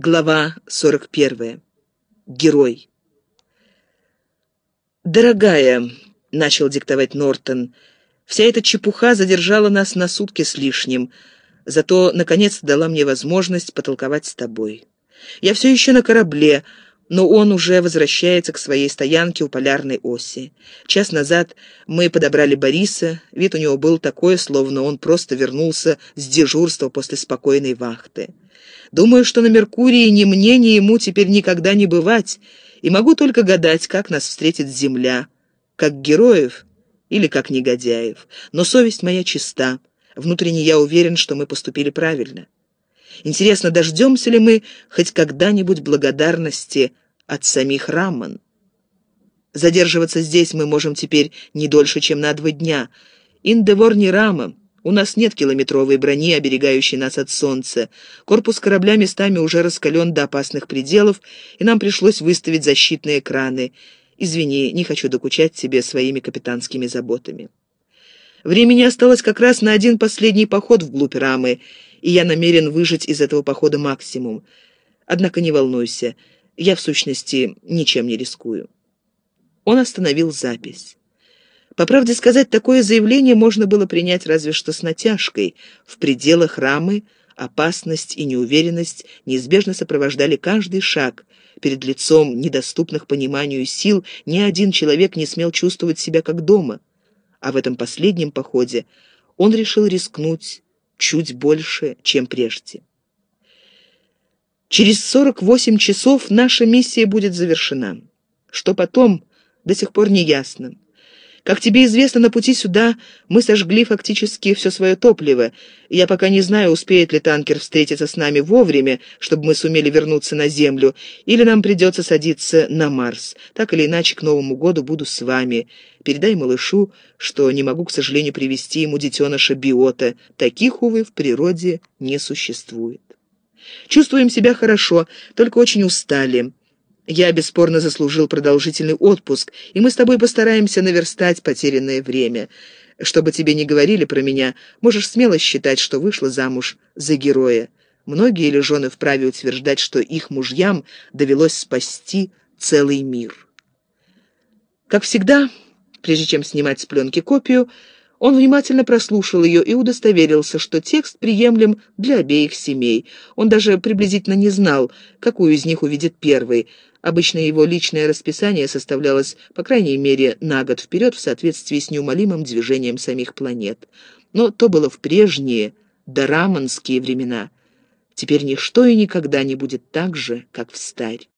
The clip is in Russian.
Глава 41. Герой. «Дорогая», — начал диктовать Нортон, — «вся эта чепуха задержала нас на сутки с лишним, зато, наконец, дала мне возможность потолковать с тобой. Я все еще на корабле, но он уже возвращается к своей стоянке у полярной оси. Час назад мы подобрали Бориса, вид у него был такой, словно он просто вернулся с дежурства после спокойной вахты. Думаю, что на Меркурии ни мне, ни ему теперь никогда не бывать, и могу только гадать, как нас встретит Земля, как героев или как негодяев. Но совесть моя чиста, внутренне я уверен, что мы поступили правильно. Интересно, дождемся ли мы хоть когда-нибудь благодарности от самих Рамман? Задерживаться здесь мы можем теперь не дольше, чем на два дня. Индевор не Рама, у нас нет километровой брони, оберегающей нас от солнца. Корпус корабля местами уже раскален до опасных пределов, и нам пришлось выставить защитные экраны. Извини, не хочу докучать тебе своими капитанскими заботами. Времени осталось как раз на один последний поход вглубь рамы, и я намерен выжить из этого похода максимум. Однако не волнуйся, я в сущности ничем не рискую. Он остановил запись. По правде сказать, такое заявление можно было принять разве что с натяжкой. В пределах рамы опасность и неуверенность неизбежно сопровождали каждый шаг. Перед лицом недоступных пониманию сил ни один человек не смел чувствовать себя как дома. А в этом последнем походе он решил рискнуть чуть больше, чем прежде. Через 48 часов наша миссия будет завершена. Что потом, до сих пор не ясно. Как тебе известно, на пути сюда мы сожгли фактически все свое топливо. Я пока не знаю, успеет ли танкер встретиться с нами вовремя, чтобы мы сумели вернуться на Землю, или нам придется садиться на Марс. Так или иначе, к Новому году буду с вами. Передай малышу, что не могу, к сожалению, привести ему детеныша биота. Таких, увы, в природе не существует. Чувствуем себя хорошо, только очень устали. Я бесспорно заслужил продолжительный отпуск, и мы с тобой постараемся наверстать потерянное время. Чтобы тебе не говорили про меня, можешь смело считать, что вышла замуж за героя. Многие ли жены вправе утверждать, что их мужьям довелось спасти целый мир. Как всегда, прежде чем снимать с пленки копию, он внимательно прослушал ее и удостоверился, что текст приемлем для обеих семей. Он даже приблизительно не знал, какую из них увидит первый. Обычно его личное расписание составлялось, по крайней мере, на год вперед в соответствии с неумолимым движением самих планет. Но то было в прежние, дораманские времена. Теперь ничто и никогда не будет так же, как в старь.